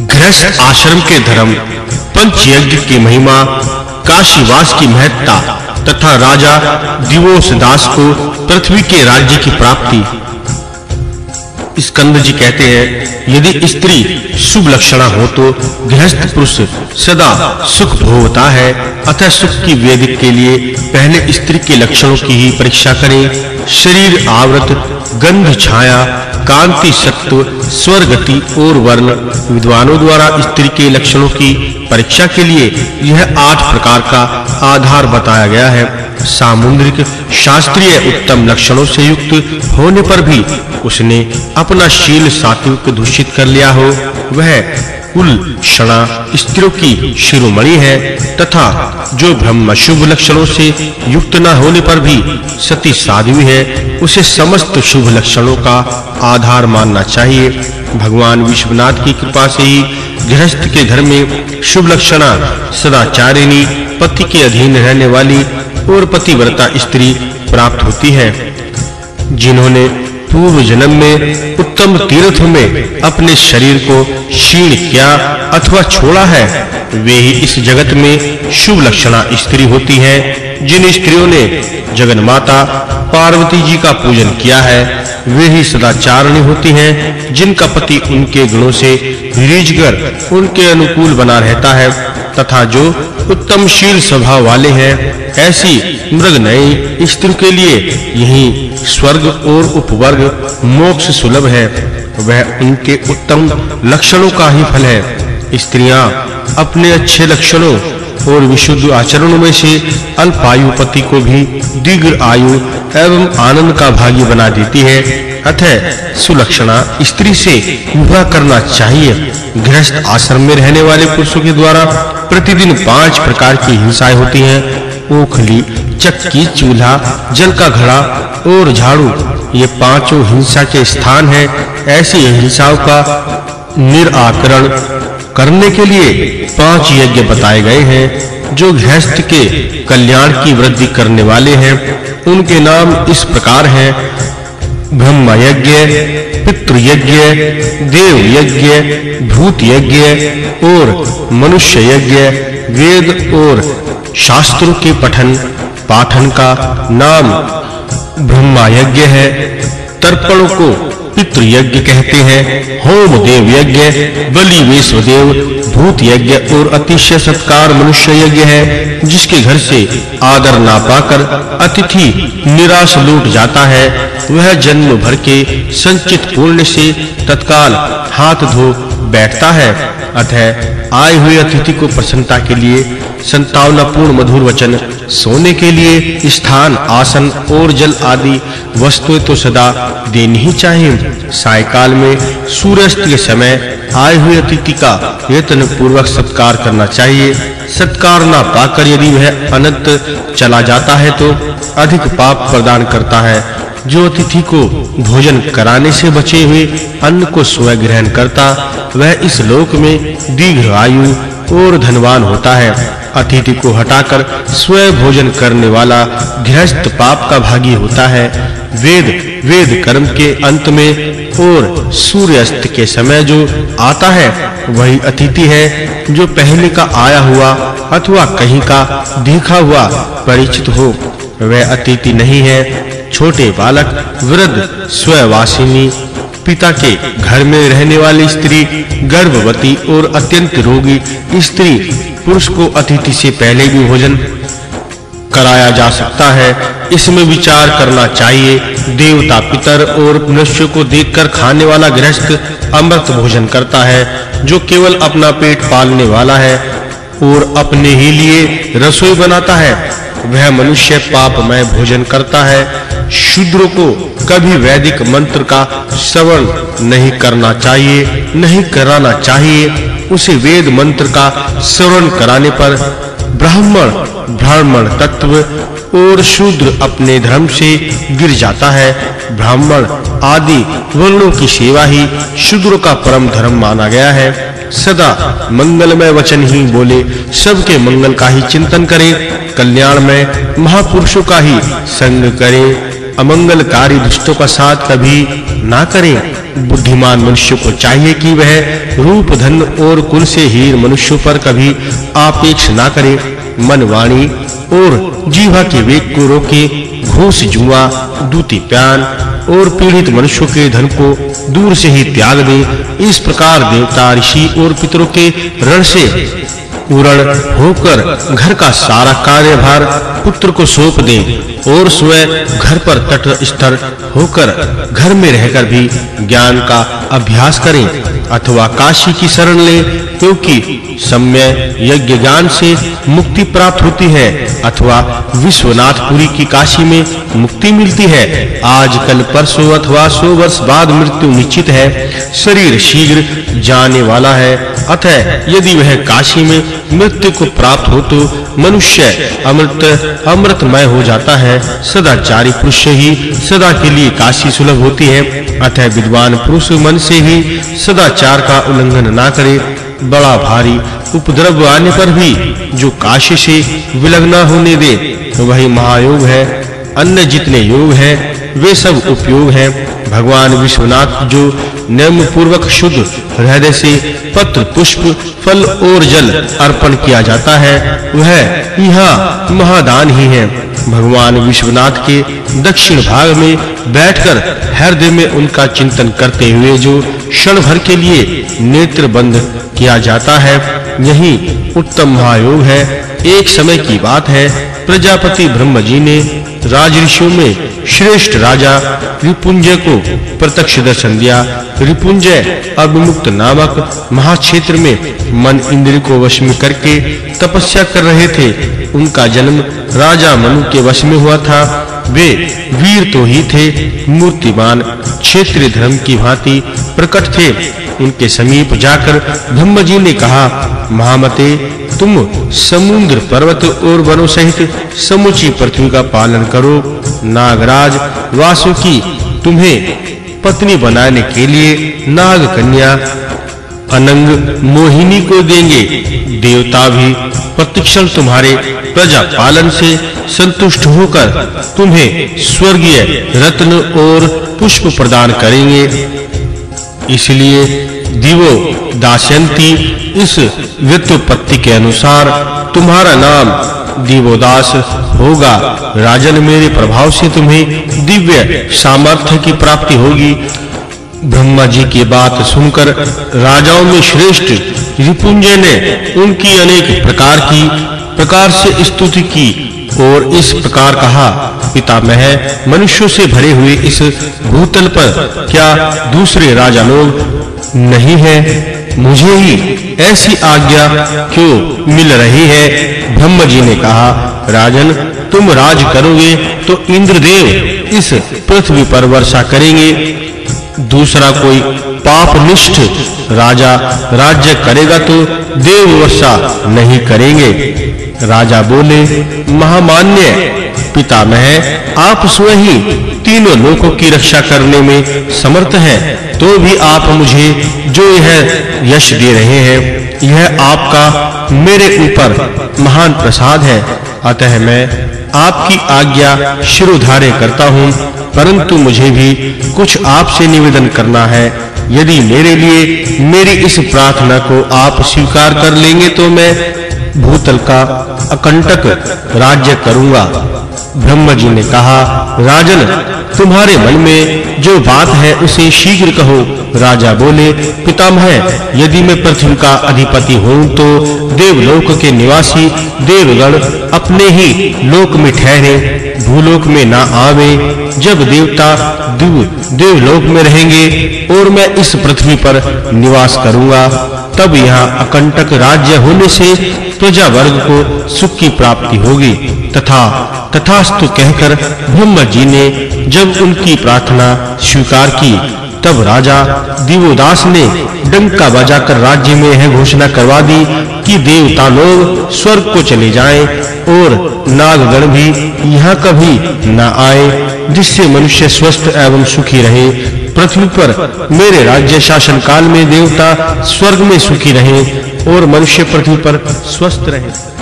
गृहस्थ आश्रम के धर्म पंच यज्ञ की महिमा, काशीवास की महत्ता तथा राजा दिवोस दास को पृथ्वी के राज्य की प्राप्ति। स्कंद जी कहते हैं, यदि स्त्री शुभ लक्षणा हो तो गृहस्थ पुरुष सदा सुख भोगता है, अतः सुख की वेदिक के लिए पहले स्त्री के लक्षणों की ही परीक्षा करें। शरीर आवृत, गंध छाया कांति सत्व स्वर गति और वर्ण विद्वानों द्वारा स्त्री के लक्षणों की परीक्षा के लिए यह आठ प्रकार का आधार बताया गया है। सामुद्रिक, शास्त्रीय उत्तम लक्षणों से युक्त होने पर भी उसने अपना शील सात्विक दूषित कर लिया हो। वह कुल क्षणा स्त्रियों की शिरोमणि है तथा जो ब्रह्म शुभ लक्षणों से युक्त न होने पर भी सती साध्वी है। उसे समस्त शुभ लक्षणों का आधार मानना चाहिए। भगवान विश्वनाथ की कृपा से ही गृहस्थ के घर में शुभ लक्षणा सदाचारिणी, पति के अधीन रहने वाली और पतिव्रता स्त्री प्राप्त होती है, जिन्होंने पूर्व जन्म में उत्तम तीर्थ में अपने शरीर को क्षीण किया अथवा छोड़ा है। वे ही इस जगत में शुभ लक्षणा स्त्री होती हैं, जिन स्त्रियों ने जगन माता पार्वती जी का पूजन किया है, वे ही सदाचारणी होती हैं, जिनका पति उनके गुणों से रीझकर उनके अनुकूल बना रहता है, तथा जो उत्तम शील स्वभाव वाले हैं, ऐसी मृग नई स्त्री के लिए यही स्वर्ग और उपवर्ग मोक्ष सुलभ है। वह उनके उत्तम लक्षणों का ही फल है। स्त्रियाँ अपने अच्छे लक्षणों और विशुद्ध आचरणों में से अल्पायु पति को भी दीर्घ आयु एवं आनंद का भागी बना देती है। अतः सुलक्षणा स्त्री से विवाह करना चाहिए। गृहस्थ आश्रम में रहने वाले पुरुषों के द्वारा प्रतिदिन पाँच प्रकार की हिंसाएँ होती हैं। ओखली, चक्की, चूल्हा, जल का घड़ा और झाड़ू, ये पाँचों हिंसा के स्थान हैं। ऐसी हिंसाओं का निराकरण करने के लिए पाँच यज्ञ बताए गए हैं, जो गृहस्थ के कल्याण की वृद्धि करने वाले हैं। उनके नाम इस प्रकार हैं, ब्रह्म यज्ञ, पितृ यज्ञ, देव यज्ञ, भूत यज्ञ और मनुष्य यज्ञ, वेद और शास्त्रों के पठन, पाठन का नाम ब्रह्मा यज्ञ है। तर्पणों को पितृ यज्ञ कहते हैं। होम देव यज्ञ, बलि वैश्व देव, भूत यज्ञ और अतिशय सत्कार मनुष्य यज्ञ है, जिसके घर से आदर ना पाकर अतिथि निराश लूट जाता है। वह जन्म भर के संचित पुण्य से तत्काल हाथ धो बैठता है। अतः आए हुए अतिथि को प्रसन्नता के लिए संतावनापूर्ण मधुर वचन सोने के लिए स्थान, आसन, और जल आदि वस्तुएँ तो सदा देनी ही चाहिए। सायकाल में सूर्यास्त के समय आए हुए अतिथि का यत्न पूर्वक सत्कार करना चाहिए। सत्कार ना पाकर यदि वह अनंत चला जाता है तो अधिक पाप प्रदान करता है। जो अतिथि को भोजन कराने से बचे हुए अन्न को स्वयं ग्रहण करता, वह इस लोक में दीर्घ आयु और धनवान होता है। अतिथि को हटाकर स्वयं भोजन करने वाला गृहस्थ पाप का भागी होता है। वेद वेद कर्म के अंत में और सूर्यास्त के समय जो आता है, वही अतिथि है, जो पहले का आया हुआ अथवा कहीं का देखा हुआ परिचित हो। वह अतिथि नहीं है। छोटे बालक, वृद्ध, स्ववासिनी पिता के घर में रहने वाली स्त्री, गर्भवती और अत्यंत रोगी स्त्री पुरुष को अतिथि से पहले भी भोजन कराया जा सकता है। इसमें विचार करना चाहिए, देवता पितर और मनुष्य को देखकर खाने वाला गृहस्थ अमृत भोजन करता है, जो केवल अपना पेट पालने वाला है और अपने ही लिए रसोई बनाता है। वह मनुष्य पापमय भोजन करता है। शूद्र को कभी वैदिक मंत्र का श्रवण नहीं करना चाहिए, नहीं कराना चाहिए। उसे वेद मंत्र का श्रवण कराने पर ब्राह्मण ब्राह्मण तत्व और शूद्र अपने धर्म से गिर जाता है। ब्राह्मण आदि वर्णों की सेवा ही शूद्र का परम धर्म माना गया है। सदा मंगलमय वचन ही बोले, सबके मंगल का ही चिंतन करें कल्याण में महापुरुषों का ही संग करें। अमंगलकारी दुष्टों का साथ कभी ना करें। बुद्धिमान मनुष्य को चाहिए कि वह रूप, धन और कुल से हीन मनुष्यों पर कभी आपेक्ष ना करे। मन वाणी और जीवा के वेग को रोके घूस जुआ, दूती प्यान और पीड़ित मनुष्यों के धन को दूर से ही त्याग दे। इस प्रकार देवता, ऋषि और पितरों के ऋण से उरण होकर घर का सारा कार्यभार पुत्र को सौंप दे और स्वयं घर पर तटस्थ होकर घर में रहकर भी ज्ञान का अभ्यास करें अथवा काशी की शरण ले क्योंकि सम्य यज्ञ ज्ञान से मुक्ति प्राप्त होती है, अथवा विश्वनाथपुरी की काशी में मुक्ति मिलती है। आज कल परसों अथवा सौ वर्ष बाद मृत्यु निश्चित है। शरीर शीघ्र जाने वाला है। अतः यदि वह काशी में मृत्यु को प्राप्त हो तो मनुष्य अमृत, अमृतमय हो जाता है। सदाचारी पुरुष ही सदा के लिए काशी सुलभ होती है। अतः विद्वान पुरुष मन से ही सदाचार का उल्लंघन ना करे। बड़ा भारी उपद्रव आने पर भी जो काशी से विलग्न होने दे वही महायोग है। अन्य जितने योग हैं, वे सब उपयोग हैं। भगवान विश्वनाथ जो नियम पूर्वक शुद्ध हृदय से पत्र, पुष्प, फल और जल अर्पण किया जाता है, वह यह महादान ही है। भगवान विश्वनाथ के दक्षिण भाग में बैठकर हृदय में उनका चिंतन करते हुए जो क्षण भर के लिए नेत्र बंद किया जाता है। यही उत्तम महायोग है। एक समय की बात है। प्रजापति ब्रह्म जी ने राजऋषियों में श्रेष्ठ राजा रिपुंजय को प्रत्यक्ष दर्शन दिया। रिपुंजय अभिमुक्त नामक महाक्षेत्र में मन इंद्र को वश में करके तपस्या कर रहे थे। उनका जन्म राजा मनु के वश में हुआ था। वे वीर तो ही थे। मूर्तिमान क्षेत्रीय धर्म की भांति प्रकट थे। उनके समीप जाकर ब्रह्म जी ने कहा, महामते, तुम समुद्र पर्वत और वनों सहित समुची पृथ्वी का पालन करो। नागराज, वासुकी, तुम्हें पत्नी बनाने के लिए नाग कन्या अनंग मोहिनी को देंगे। देवता भी प्रतिक्षण तुम्हारे प्रजा पालन से संतुष्ट होकर तुम्हें स्वर्गीय रत्न और पुष्प प्रदान करेंगे। इसलिए दिवो दास्यंती इस व्युत्पत्ति के अनुसार तुम्हारा नाम दिवोदास होगा। राजन, मेरे प्रभाव से तुम्हें दिव्य सामर्थ्य की प्राप्ति होगी। ब्रह्मा जी की बात सुनकर राजाओं में श्रेष्ठ रिपुंजय ने उनकी अनेक प्रकार की, प्रकार से स्तुति की। और इस प्रकार कहा, पितामह, मनुष्यों से भरे हुए इस भूतल पर क्या दूसरे राजा लोग नहीं है? मुझे ही ऐसी आज्ञा क्यों मिल रही है? ब्रह्म जी ने कहा, राजन, तुम राज करोगे तो इंद्रदेव इस पृथ्वी पर वर्षा करेंगे। दूसरा कोई पापनिष्ठ राजा राज्य करेगा तो देव वर्षा नहीं करेंगे। राजा बोले, महामान्य पितामह, आप स्वयं ही तीनों लोकों की रक्षा करने में समर्थ हैं तो भी आप मुझे जो यह यश दे रहे हैं, यह आपका मेरे ऊपर महान प्रसाद है। अतः मैं आपकी आज्ञा शिरोधार्य करता हूँ, परंतु मुझे भी कुछ आपसे निवेदन करना है। यदि मेरे लिए मेरी इस प्रार्थना को आप स्वीकार कर लेंगे तो मैं भूतल का अकंटक राज्य करूँगा। ब्रह्म जी ने कहा, राजन, तुम्हारे मन में जो बात है उसे शीघ्र कहो। राजा बोले, पितामह, यदि मैं पृथ्वी का अधिपति हूँ तो देवलोक के निवासी देवगण अपने ही लोक में ठहरे। भूलोक में ना आवे, जब देवता दिव, देवलोक में रहेंगे और मैं इस पृथ्वी पर निवास करूँगा, तब यहाँ अकंटक राज्य होने से प्रजा वर्ग को सुख की प्राप्ति होगी। तथा, तथास्तु कहकर ब्रह्म जी ने जब उनकी प्रार्थना स्वीकार की तब राजा दिवोदास ने डंका बजाकर राज्य में यह घोषणा करवा दी कि देवता लोग स्वर्ग को चले जाएँ और नागगण भी यहाँ कभी न आए, जिससे मनुष्य स्वस्थ एवं सुखी रहे। पृथ्वी पर मेरे राज्य शासन काल में देवता स्वर्ग में सुखी रहे और मनुष्य पृथ्वी पर स्वस्थ रहे।